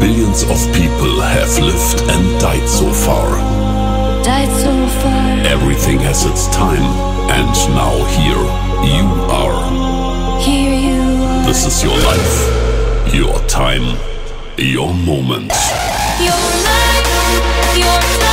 Millions of people have lived and died so far. Died so far. Everything has its time, and now here you are. Here you are. This is your life, your time, your moment. Your life, your time,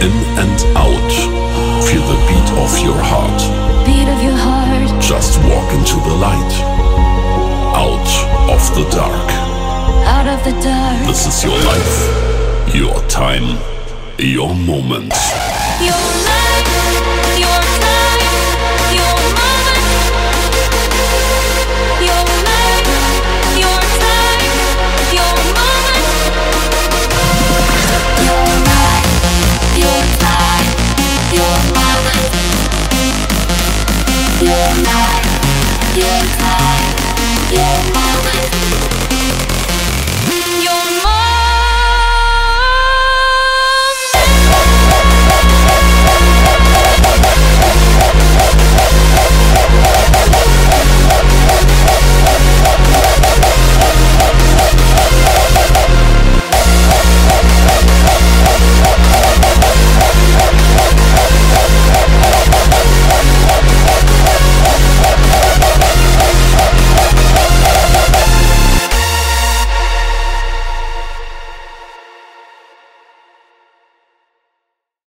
in and out. Feel the beat of your heart. Beat of your heart. Just walk into the light. Out of the dark. Out of the dark. This is your life, your time, your moment. Your life, Your time, your moment.